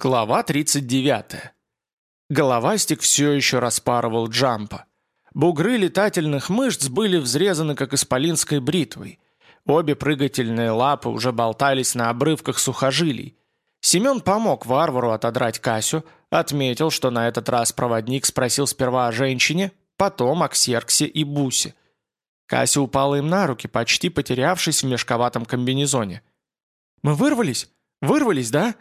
Глава 39. Головастик все еще распарывал джампа. Бугры летательных мышц были взрезаны, как исполинской бритвой. Обе прыгательные лапы уже болтались на обрывках сухожилий. Семен помог варвару отодрать Касю, отметил, что на этот раз проводник спросил сперва о женщине, потом о Ксерксе и Бусе. Кася упала им на руки, почти потерявшись в мешковатом комбинезоне. «Мы вырвались? Вырвались, да?»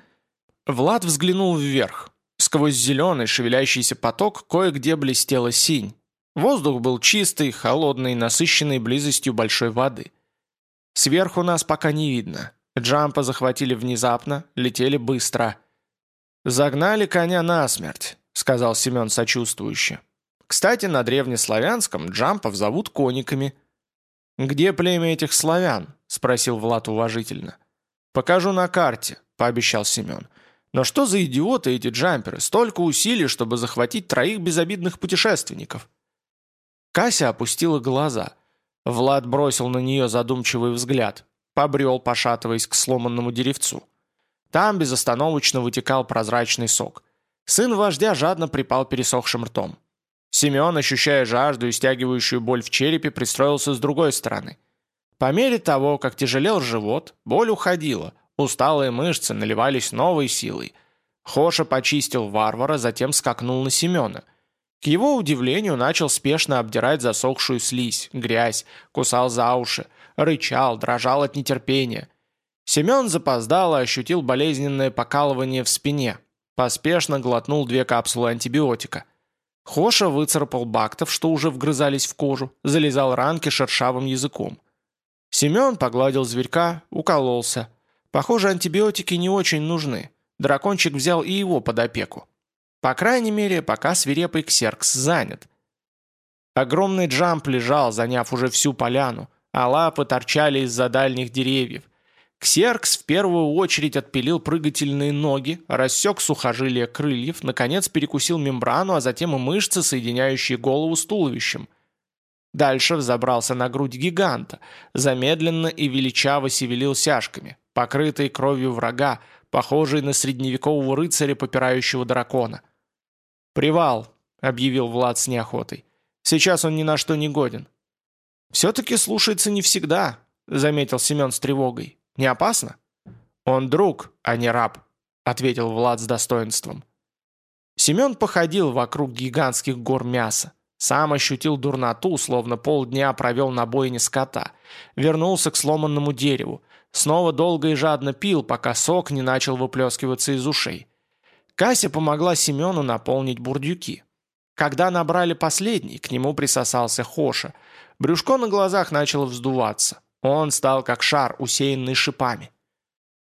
Влад взглянул вверх. Сквозь зеленый шевелящийся поток кое-где блестела синь. Воздух был чистый, холодный, насыщенный близостью большой воды. Сверху нас пока не видно. Джампа захватили внезапно, летели быстро. «Загнали коня насмерть», — сказал Семен сочувствующе. «Кстати, на древнеславянском джампов зовут кониками». «Где племя этих славян?» — спросил Влад уважительно. «Покажу на карте», — пообещал Семен. «Но что за идиоты эти джамперы? Столько усилий, чтобы захватить троих безобидных путешественников». Кася опустила глаза. Влад бросил на нее задумчивый взгляд. Побрел, пошатываясь к сломанному деревцу. Там безостановочно вытекал прозрачный сок. Сын вождя жадно припал пересохшим ртом. Семен, ощущая жажду и стягивающую боль в черепе, пристроился с другой стороны. По мере того, как тяжелел живот, боль уходила, усталые мышцы наливались новой силой. Хоша почистил варвара, затем скакнул на Семена. К его удивлению начал спешно обдирать засохшую слизь, грязь, кусал за уши, рычал, дрожал от нетерпения. Семен запоздало ощутил болезненное покалывание в спине, поспешно глотнул две капсулы антибиотика – Хоша выцарапал бактов, что уже вгрызались в кожу, залезал ранки шершавым языком. Семен погладил зверька, укололся. Похоже, антибиотики не очень нужны. Дракончик взял и его под опеку. По крайней мере, пока свирепый ксеркс занят. Огромный джамп лежал, заняв уже всю поляну, а лапы торчали из-за дальних деревьев – Ксеркс в первую очередь отпилил прыгательные ноги, рассек сухожилия крыльев, наконец перекусил мембрану, а затем и мышцы, соединяющие голову с туловищем. Дальше взобрался на грудь гиганта, замедленно и величаво севелил сяжками, покрытый кровью врага, похожий на средневекового рыцаря, попирающего дракона. «Привал», — объявил Влад с неохотой. «Сейчас он ни на что не годен». «Все-таки слушается не всегда», — заметил Семен с тревогой. Не опасно?» «Он друг, а не раб», — ответил Влад с достоинством. Семен походил вокруг гигантских гор мяса. Сам ощутил дурноту, словно полдня провел на бойне скота. Вернулся к сломанному дереву. Снова долго и жадно пил, пока сок не начал выплескиваться из ушей. Кася помогла Семену наполнить бурдюки. Когда набрали последний, к нему присосался Хоша. Брюшко на глазах начало вздуваться. Он стал как шар, усеянный шипами.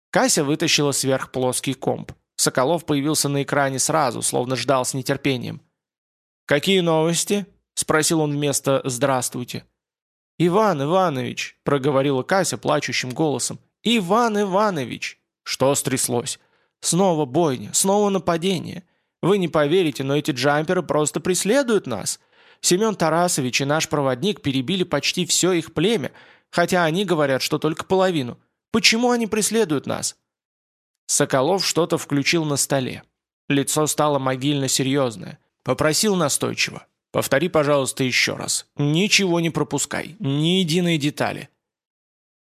Кася вытащила сверх плоский комп. Соколов появился на экране сразу, словно ждал с нетерпением. «Какие новости?» – спросил он вместо «здравствуйте». «Иван Иванович», – проговорила Кася плачущим голосом. «Иван Иванович!» Что стряслось? Снова бойня, снова нападение. Вы не поверите, но эти джамперы просто преследуют нас. Семен Тарасович и наш проводник перебили почти все их племя, Хотя они говорят, что только половину. Почему они преследуют нас?» Соколов что-то включил на столе. Лицо стало могильно серьезное. Попросил настойчиво. «Повтори, пожалуйста, еще раз. Ничего не пропускай. Ни единой детали».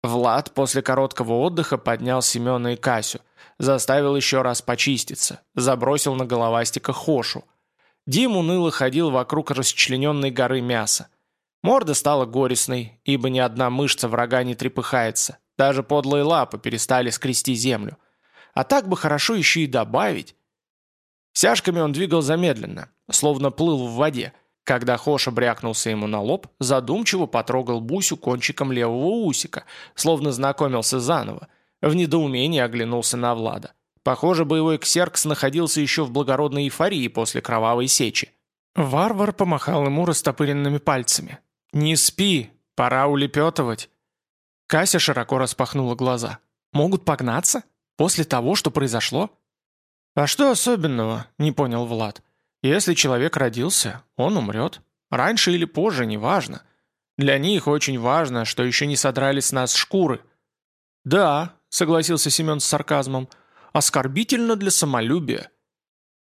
Влад после короткого отдыха поднял Семена и Касю. Заставил еще раз почиститься. Забросил на головастика Хошу. Дим уныло ходил вокруг расчлененной горы мяса. Морда стала горестной, ибо ни одна мышца врага не трепыхается. Даже подлые лапы перестали скрести землю. А так бы хорошо еще и добавить. Сяжками он двигал замедленно, словно плыл в воде. Когда Хоша брякнулся ему на лоб, задумчиво потрогал Бусю кончиком левого усика, словно знакомился заново. В недоумении оглянулся на Влада. Похоже, боевой ксеркс находился еще в благородной эйфории после кровавой сечи. Варвар помахал ему растопыренными пальцами. «Не спи, пора улепетывать». Кася широко распахнула глаза. «Могут погнаться? После того, что произошло?» «А что особенного?» – не понял Влад. «Если человек родился, он умрет. Раньше или позже, неважно. Для них очень важно, что еще не содрали с нас шкуры». «Да», – согласился Семен с сарказмом, – Оскорбительно для самолюбия.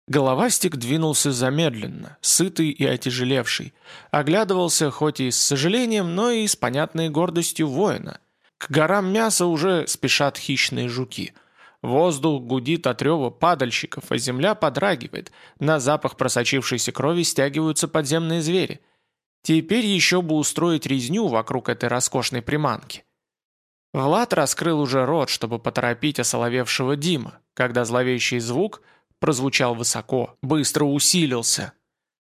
Головастик двинулся замедленно, сытый и отяжелевший. Оглядывался хоть и с сожалением, но и с понятной гордостью воина. К горам мяса уже спешат хищные жуки. Воздух гудит от рева падальщиков, а земля подрагивает. На запах просочившейся крови стягиваются подземные звери. Теперь еще бы устроить резню вокруг этой роскошной приманки. Влад раскрыл уже рот, чтобы поторопить осоловевшего Дима, когда зловещий звук – прозвучал высоко, быстро усилился.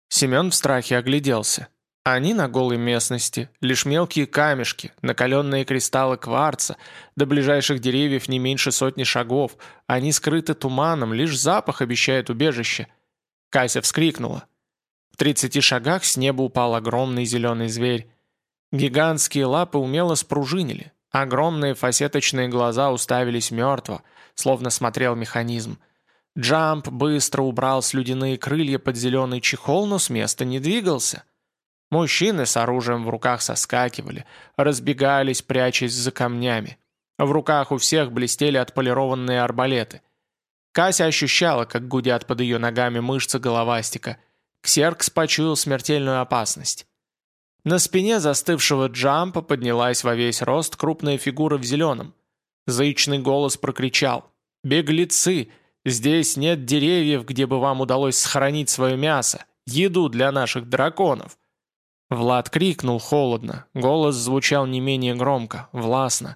Семен в страхе огляделся. Они на голой местности, лишь мелкие камешки, накаленные кристаллы кварца, до ближайших деревьев не меньше сотни шагов, они скрыты туманом, лишь запах обещает убежище. Кася вскрикнула. В тридцати шагах с неба упал огромный зеленый зверь. Гигантские лапы умело спружинили, огромные фасеточные глаза уставились мертво, словно смотрел механизм – Джамп быстро убрал слюдяные крылья под зеленый чехол, но с места не двигался. Мужчины с оружием в руках соскакивали, разбегались, прячась за камнями. В руках у всех блестели отполированные арбалеты. Кася ощущала, как гудят под ее ногами мышцы головастика. Ксеркс почуял смертельную опасность. На спине застывшего Джампа поднялась во весь рост крупная фигура в зеленом. Зычный голос прокричал «Беглецы! Здесь нет деревьев, где бы вам удалось сохранить свое мясо, еду для наших драконов». Влад крикнул холодно, голос звучал не менее громко, властно.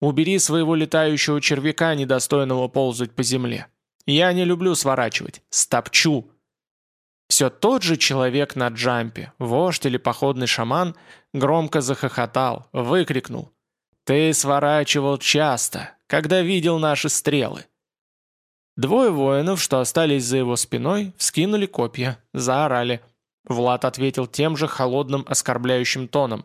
«Убери своего летающего червяка, недостойного ползать по земле. Я не люблю сворачивать, стопчу». Все тот же человек на джампе, вождь или походный шаман, громко захохотал, выкрикнул. «Ты сворачивал часто, когда видел наши стрелы. Двое воинов, что остались за его спиной, вскинули копья, заорали. Влад ответил тем же холодным оскорбляющим тоном.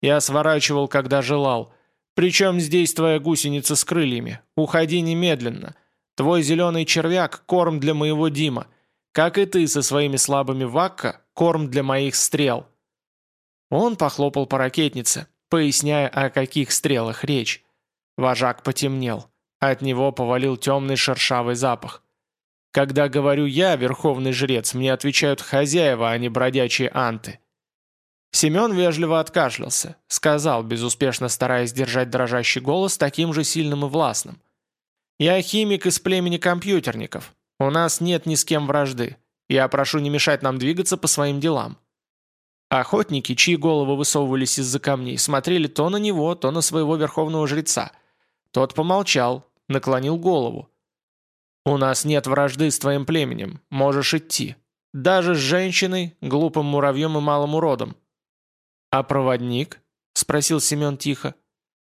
«Я сворачивал, когда желал. Причем здесь твоя гусеница с крыльями? Уходи немедленно. Твой зеленый червяк – корм для моего Дима. Как и ты со своими слабыми вакка – корм для моих стрел». Он похлопал по ракетнице, поясняя, о каких стрелах речь. Вожак потемнел. От него повалил темный шершавый запах. Когда говорю я, верховный жрец, мне отвечают хозяева, а не бродячие анты. Семен вежливо откашлялся, сказал, безуспешно стараясь держать дрожащий голос таким же сильным и властным. «Я химик из племени компьютерников. У нас нет ни с кем вражды. Я прошу не мешать нам двигаться по своим делам». Охотники, чьи головы высовывались из-за камней, смотрели то на него, то на своего верховного жреца. Тот помолчал, наклонил голову. «У нас нет вражды с твоим племенем, можешь идти. Даже с женщиной, глупым муравьем и малым уродом». «А проводник?» — спросил Семен тихо.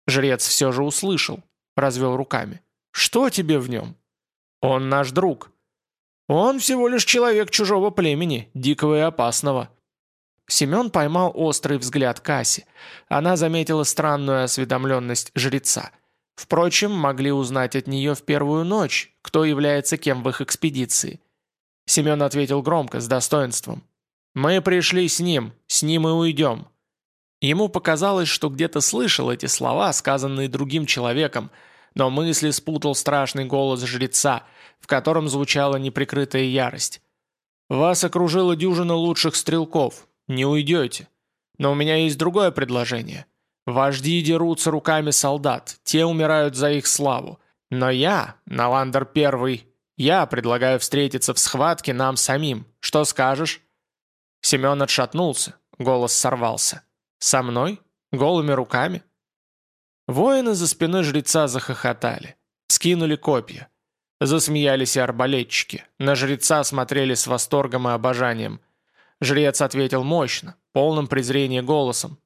Жрец все же услышал, развел руками. «Что тебе в нем?» «Он наш друг». «Он всего лишь человек чужого племени, дикого и опасного». Семен поймал острый взгляд Касси. Она заметила странную осведомленность жреца — Впрочем, могли узнать от нее в первую ночь, кто является кем в их экспедиции. Семен ответил громко, с достоинством. «Мы пришли с ним, с ним и уйдем». Ему показалось, что где-то слышал эти слова, сказанные другим человеком, но мысли спутал страшный голос жреца, в котором звучала неприкрытая ярость. «Вас окружила дюжина лучших стрелков. Не уйдете. Но у меня есть другое предложение. Вожди дерутся руками солдат, те умирают за их славу. Но я, Наландер Первый, я предлагаю встретиться в схватке нам самим. Что скажешь?» Семен отшатнулся, голос сорвался. «Со мной? Голыми руками?» Воины за спиной жреца захохотали, скинули копья. Засмеялись и арбалетчики, на жреца смотрели с восторгом и обожанием. Жрец ответил мощно, полным презрения голосом,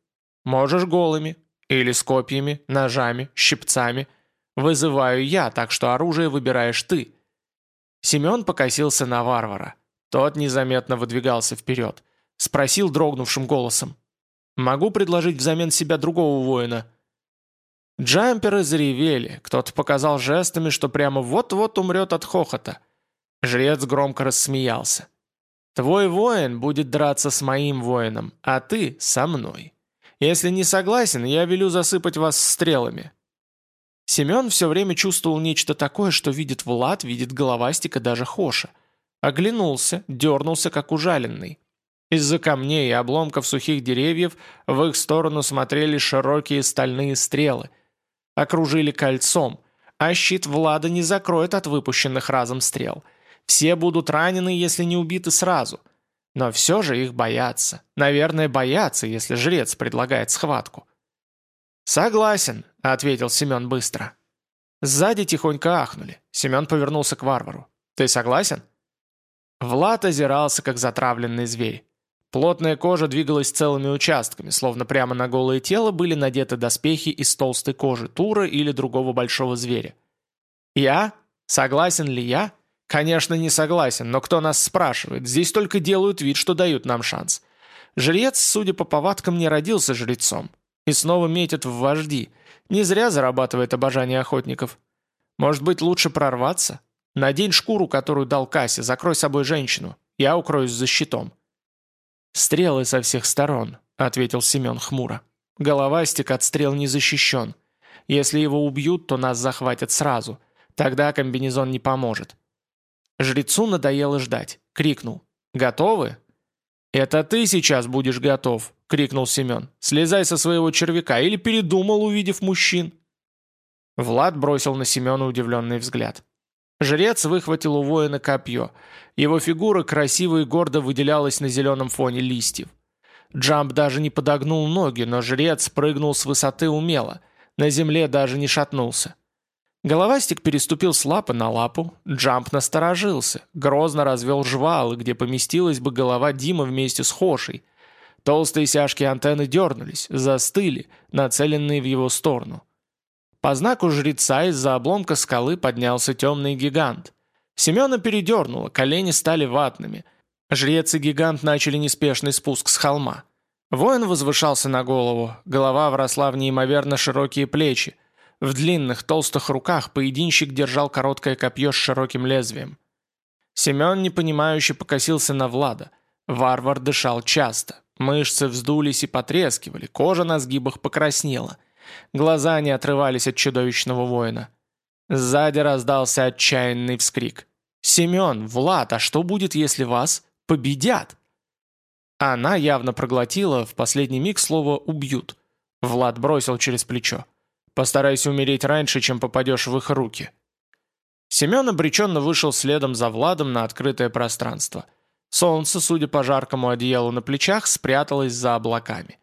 Можешь голыми, или с копьями, ножами, щипцами. Вызываю я, так что оружие выбираешь ты». Семен покосился на варвара. Тот незаметно выдвигался вперед. Спросил дрогнувшим голосом. «Могу предложить взамен себя другого воина?» Джамперы заревели, кто-то показал жестами, что прямо вот-вот умрет от хохота. Жрец громко рассмеялся. «Твой воин будет драться с моим воином, а ты со мной». Если не согласен, я велю засыпать вас стрелами». Семен все время чувствовал нечто такое, что видит Влад, видит головастика даже Хоша. Оглянулся, дернулся, как ужаленный. Из-за камней и обломков сухих деревьев в их сторону смотрели широкие стальные стрелы. Окружили кольцом, а щит Влада не закроет от выпущенных разом стрел. Все будут ранены, если не убиты сразу. Но все же их боятся. Наверное, боятся, если жрец предлагает схватку. «Согласен», — ответил Семен быстро. Сзади тихонько ахнули. Семен повернулся к варвару. «Ты согласен?» Влад озирался, как затравленный зверь. Плотная кожа двигалась целыми участками, словно прямо на голое тело были надеты доспехи из толстой кожи тура или другого большого зверя. «Я? Согласен ли я?» «Конечно, не согласен, но кто нас спрашивает? Здесь только делают вид, что дают нам шанс. Жрец, судя по повадкам, не родился жрецом. И снова метит в вожди. Не зря зарабатывает обожание охотников. Может быть, лучше прорваться? Надень шкуру, которую дал Кассе, закрой собой женщину. Я укроюсь за щитом». «Стрелы со всех сторон», — ответил Семен хмуро. «Головастик от стрел не защищен. Если его убьют, то нас захватят сразу. Тогда комбинезон не поможет». Жрецу надоело ждать. Крикнул. «Готовы?» «Это ты сейчас будешь готов», — крикнул Семен. «Слезай со своего червяка или передумал, увидев мужчин?» Влад бросил на Семена удивленный взгляд. Жрец выхватил у воина копье. Его фигура красиво и гордо выделялась на зеленом фоне листьев. Джамп даже не подогнул ноги, но жрец прыгнул с высоты умело. На земле даже не шатнулся. Головастик переступил с лапы на лапу, Джамп насторожился, грозно развел жвалы, где поместилась бы голова Дима вместе с Хошей. Толстые сяжки антенны дернулись, застыли, нацеленные в его сторону. По знаку жреца из-за обломка скалы поднялся темный гигант. Семена передернуло, колени стали ватными. Жрец и гигант начали неспешный спуск с холма. Воин возвышался на голову, голова вросла в неимоверно широкие плечи. В длинных толстых руках поединщик держал короткое копье с широким лезвием. Семен непонимающе покосился на Влада. Варвар дышал часто. Мышцы вздулись и потрескивали, кожа на сгибах покраснела. Глаза не отрывались от чудовищного воина. Сзади раздался отчаянный вскрик. «Семен, Влад, а что будет, если вас победят?» Она явно проглотила в последний миг слово «убьют». Влад бросил через плечо. «Постарайся умереть раньше, чем попадешь в их руки». Семен обреченно вышел следом за Владом на открытое пространство. Солнце, судя по жаркому одеялу на плечах, спряталось за облаками.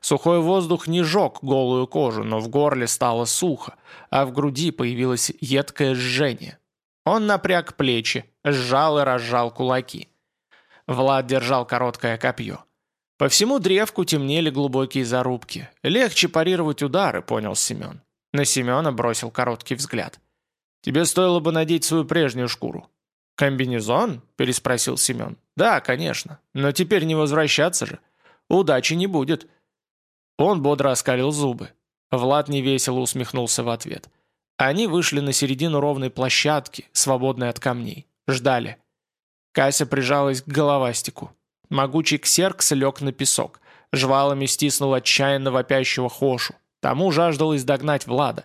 Сухой воздух не жег голую кожу, но в горле стало сухо, а в груди появилось едкое жжение. Он напряг плечи, сжал и разжал кулаки. Влад держал короткое копье. По всему древку темнели глубокие зарубки. Легче парировать удары, понял Семен. На Семена бросил короткий взгляд. «Тебе стоило бы надеть свою прежнюю шкуру». «Комбинезон?» – переспросил Семен. «Да, конечно. Но теперь не возвращаться же. Удачи не будет. Он бодро оскалил зубы. Влад невесело усмехнулся в ответ. Они вышли на середину ровной площадки, свободной от камней. Ждали. Кася прижалась к головастику. Могучий ксеркс лег на песок. Жвалами стиснул отчаянно вопящего Хошу. Тому жаждалось догнать Влада.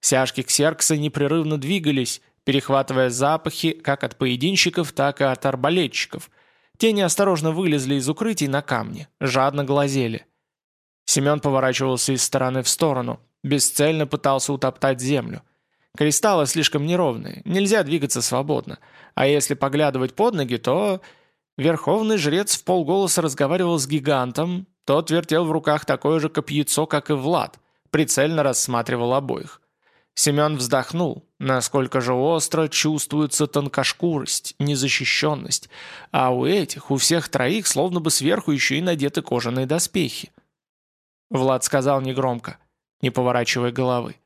Сяжки ксеркса непрерывно двигались, перехватывая запахи как от поединщиков, так и от арбалетчиков. Те неосторожно вылезли из укрытий на камни, жадно глазели. Семен поворачивался из стороны в сторону, бесцельно пытался утоптать землю. Кристаллы слишком неровные, нельзя двигаться свободно. А если поглядывать под ноги, то... Верховный жрец в полголоса разговаривал с гигантом, тот вертел в руках такое же копьецо, как и Влад, прицельно рассматривал обоих. Семен вздохнул, насколько же остро чувствуется тонкошкурость, незащищенность, а у этих, у всех троих, словно бы сверху еще и надеты кожаные доспехи. Влад сказал негромко, не поворачивая головы.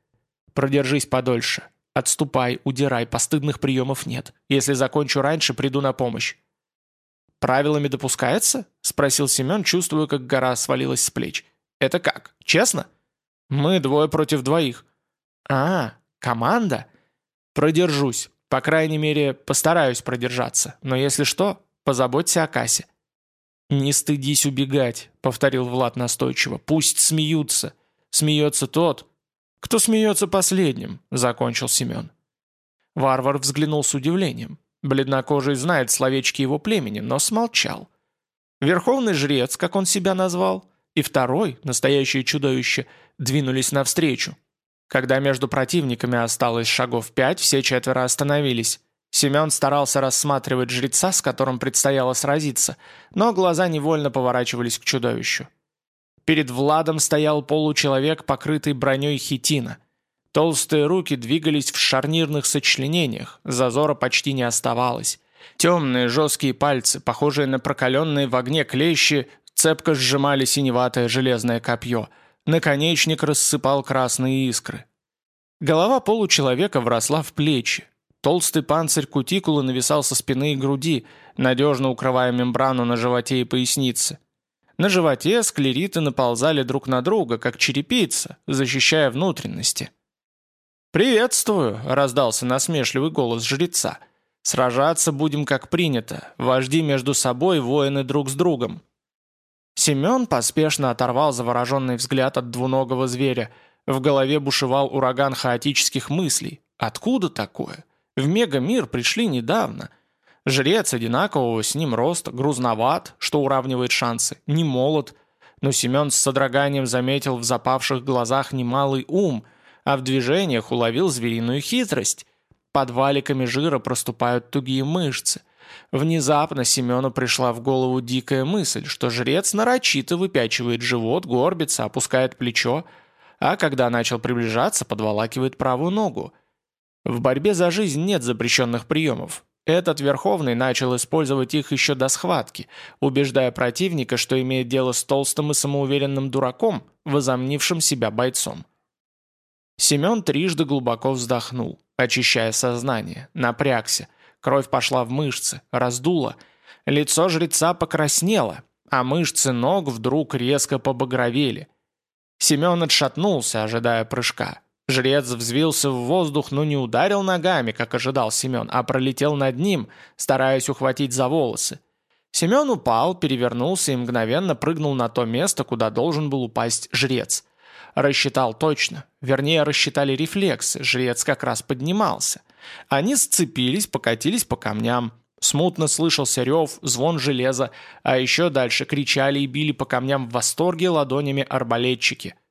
«Продержись подольше. Отступай, удирай, постыдных приемов нет. Если закончу раньше, приду на помощь». «Правилами допускается?» — спросил Семен, чувствуя, как гора свалилась с плеч. «Это как? Честно?» «Мы двое против двоих». «А, команда?» «Продержусь. По крайней мере, постараюсь продержаться. Но если что, позаботься о кассе». «Не стыдись убегать», — повторил Влад настойчиво. «Пусть смеются. Смеется тот, «Кто смеется последним?» — закончил Семен. Варвар взглянул с удивлением. Бледнокожий знает словечки его племени, но смолчал. Верховный жрец, как он себя назвал, и второй, настоящее чудовище, двинулись навстречу. Когда между противниками осталось шагов пять, все четверо остановились. Семен старался рассматривать жреца, с которым предстояло сразиться, но глаза невольно поворачивались к чудовищу. Перед Владом стоял получеловек, покрытый броней хитина. Толстые руки двигались в шарнирных сочленениях, зазора почти не оставалось. Темные жесткие пальцы, похожие на прокаленные в огне клещи, цепко сжимали синеватое железное копье. Наконечник рассыпал красные искры. Голова получеловека вросла в плечи. Толстый панцирь кутикулы нависал со спины и груди, надежно укрывая мембрану на животе и пояснице. На животе склериты наползали друг на друга, как черепица, защищая внутренности. «Приветствую!» — раздался насмешливый голос жреца. «Сражаться будем как принято, вожди между собой, воины друг с другом». Семен поспешно оторвал завороженный взгляд от двуногого зверя. В голове бушевал ураган хаотических мыслей. «Откуда такое? В мегамир пришли недавно. Жрец одинакового с ним роста, грузноват, что уравнивает шансы, не молод. Но Семен с содроганием заметил в запавших глазах немалый ум, а в движениях уловил звериную хитрость. Под валиками жира проступают тугие мышцы. Внезапно Семену пришла в голову дикая мысль, что жрец нарочито выпячивает живот, горбится, опускает плечо, а когда начал приближаться, подволакивает правую ногу. В борьбе за жизнь нет запрещенных приемов. Этот Верховный начал использовать их еще до схватки, убеждая противника, что имеет дело с толстым и самоуверенным дураком, возомнившим себя бойцом. Семен трижды глубоко вздохнул, очищая сознание, напрягся. Кровь пошла в мышцы, раздула. Лицо жреца покраснело, а мышцы ног вдруг резко побагровели. Семен отшатнулся, ожидая прыжка. Жрец взвился в воздух, но не ударил ногами, как ожидал Семен, а пролетел над ним, стараясь ухватить за волосы. Семен упал, перевернулся и мгновенно прыгнул на то место, куда должен был упасть жрец. Рассчитал точно. Вернее, рассчитали рефлексы, жрец как раз поднимался. Они сцепились, покатились по камням. Смутно слышался рев, звон железа, а еще дальше кричали и били по камням в восторге ладонями арбалетчики –